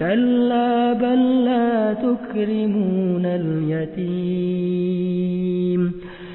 كلا بل لا تكرمون اليتيم.